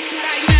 Right.